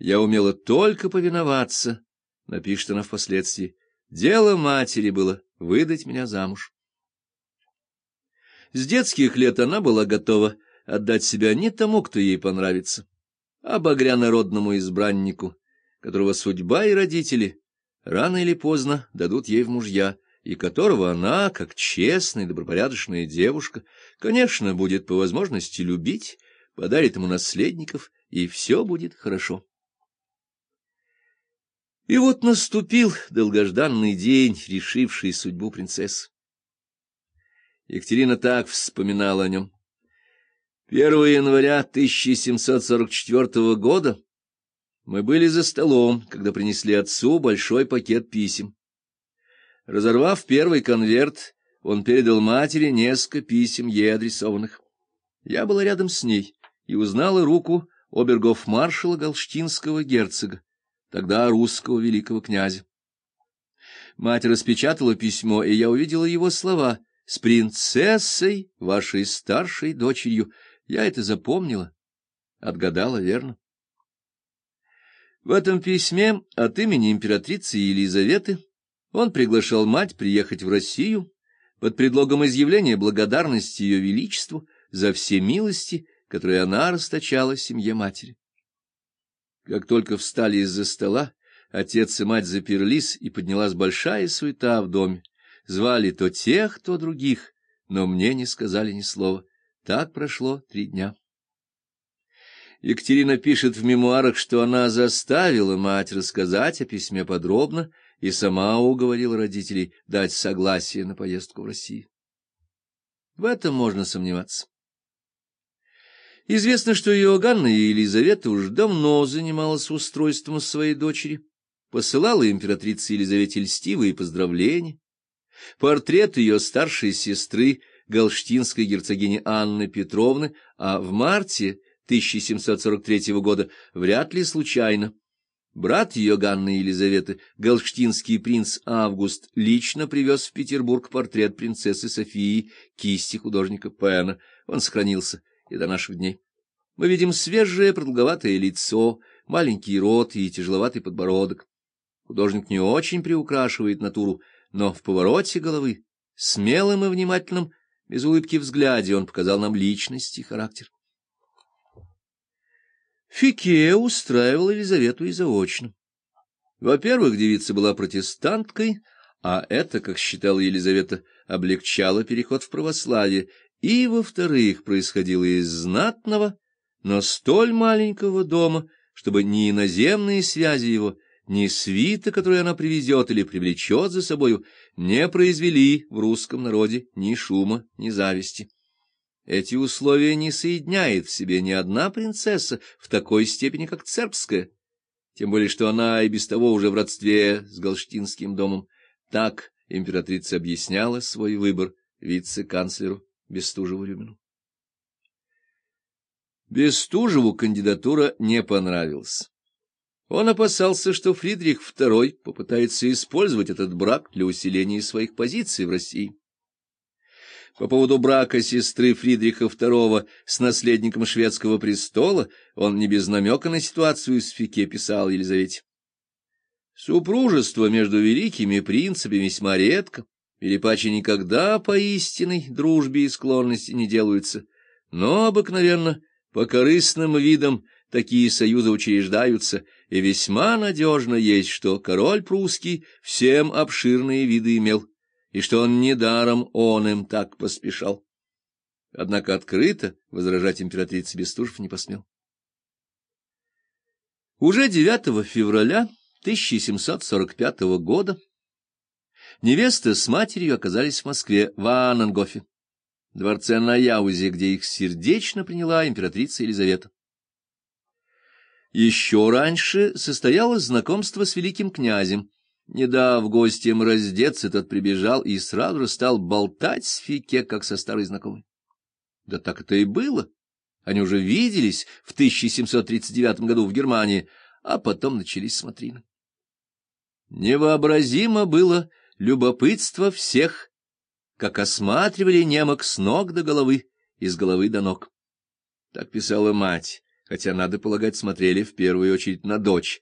Я умела только повиноваться, — напишет она впоследствии. Дело матери было выдать меня замуж. С детских лет она была готова отдать себя не тому, кто ей понравится, а багрянородному избраннику, которого судьба и родители рано или поздно дадут ей в мужья, и которого она, как честная и добропорядочная девушка, конечно, будет по возможности любить, подарит ему наследников, и все будет хорошо. И вот наступил долгожданный день, решивший судьбу принцессы. Екатерина так вспоминала о нем. 1 января 1744 года мы были за столом, когда принесли отцу большой пакет писем. Разорвав первый конверт, он передал матери несколько писем, ей адресованных. Я была рядом с ней и узнала руку обергов-маршала Галштинского герцога, тогда русского великого князя. Мать распечатала письмо, и я увидела его слова «С принцессой, вашей старшей дочерью». Я это запомнила, отгадала верно. В этом письме от имени императрицы Елизаветы он приглашал мать приехать в Россию под предлогом изъявления благодарности ее величеству за все милости, которые она расточала семье матери. Как только встали из-за стола, отец и мать заперлись, и поднялась большая суета в доме. Звали то тех, то других, но мне не сказали ни слова. Так прошло три дня. Екатерина пишет в мемуарах, что она заставила мать рассказать о письме подробно и сама уговорила родителей дать согласие на поездку в Россию. В этом можно сомневаться. Известно, что Иоганна и Елизавета уж давно занималась устройством своей дочери, посылала императрице Елизавете льстивые поздравления. Портрет ее старшей сестры, галштинской герцогини Анны Петровны, а в марте 1743 года вряд ли случайно Брат ее, Ганны Елизаветы, галштинский принц Август, лично привез в Петербург портрет принцессы Софии кисти художника Пена. Он сохранился и до наших дней. Мы видим свежее продолговатое лицо, маленький рот и тяжеловатый подбородок. Художник не очень приукрашивает натуру, но в повороте головы, смелым и внимательным, без улыбки взгляде, он показал нам личность и характер. Фике устраивал Елизавету и заочно. Во-первых, девица была протестанткой, а это, как считала Елизавета, облегчало переход в православие, и, во-вторых, происходило из знатного, но столь маленького дома, чтобы ни иноземные связи его, ни свита, которую она привезет или привлечет за собою, не произвели в русском народе ни шума, ни зависти. Эти условия не соединяет в себе ни одна принцесса в такой степени, как цербская, тем более что она и без того уже в родстве с Галштинским домом. Так императрица объясняла свой выбор вице-канцлеру Бестужеву-Рюмину. Бестужеву кандидатура не понравилась. Он опасался, что Фридрих II попытается использовать этот брак для усиления своих позиций в России. По поводу брака сестры Фридриха II с наследником шведского престола он не без намека на ситуацию с Фике писал Елизавете. Супружество между великими принципами весьма редко, паче никогда по истинной дружбе и склонности не делаются, но обыкновенно по корыстным видам такие союзы учреждаются, и весьма надежно есть, что король прусский всем обширные виды имел и что он недаром он им так поспешал. Однако открыто возражать императрице Бестужев не посмел. Уже 9 февраля 1745 года невеста с матерью оказались в Москве, в Анангофе, дворце на Яузе, где их сердечно приняла императрица Елизавета. Еще раньше состоялось знакомство с великим князем, не дав гостям раздеться, тот прибежал и сразу же стал болтать с Фике, как со старой знакомой. Да так это и было. Они уже виделись в 1739 году в Германии, а потом начались смотрины. Невообразимо было любопытство всех, как осматривали немок с ног до головы и с головы до ног. Так писала мать, хотя, надо полагать, смотрели в первую очередь на дочь,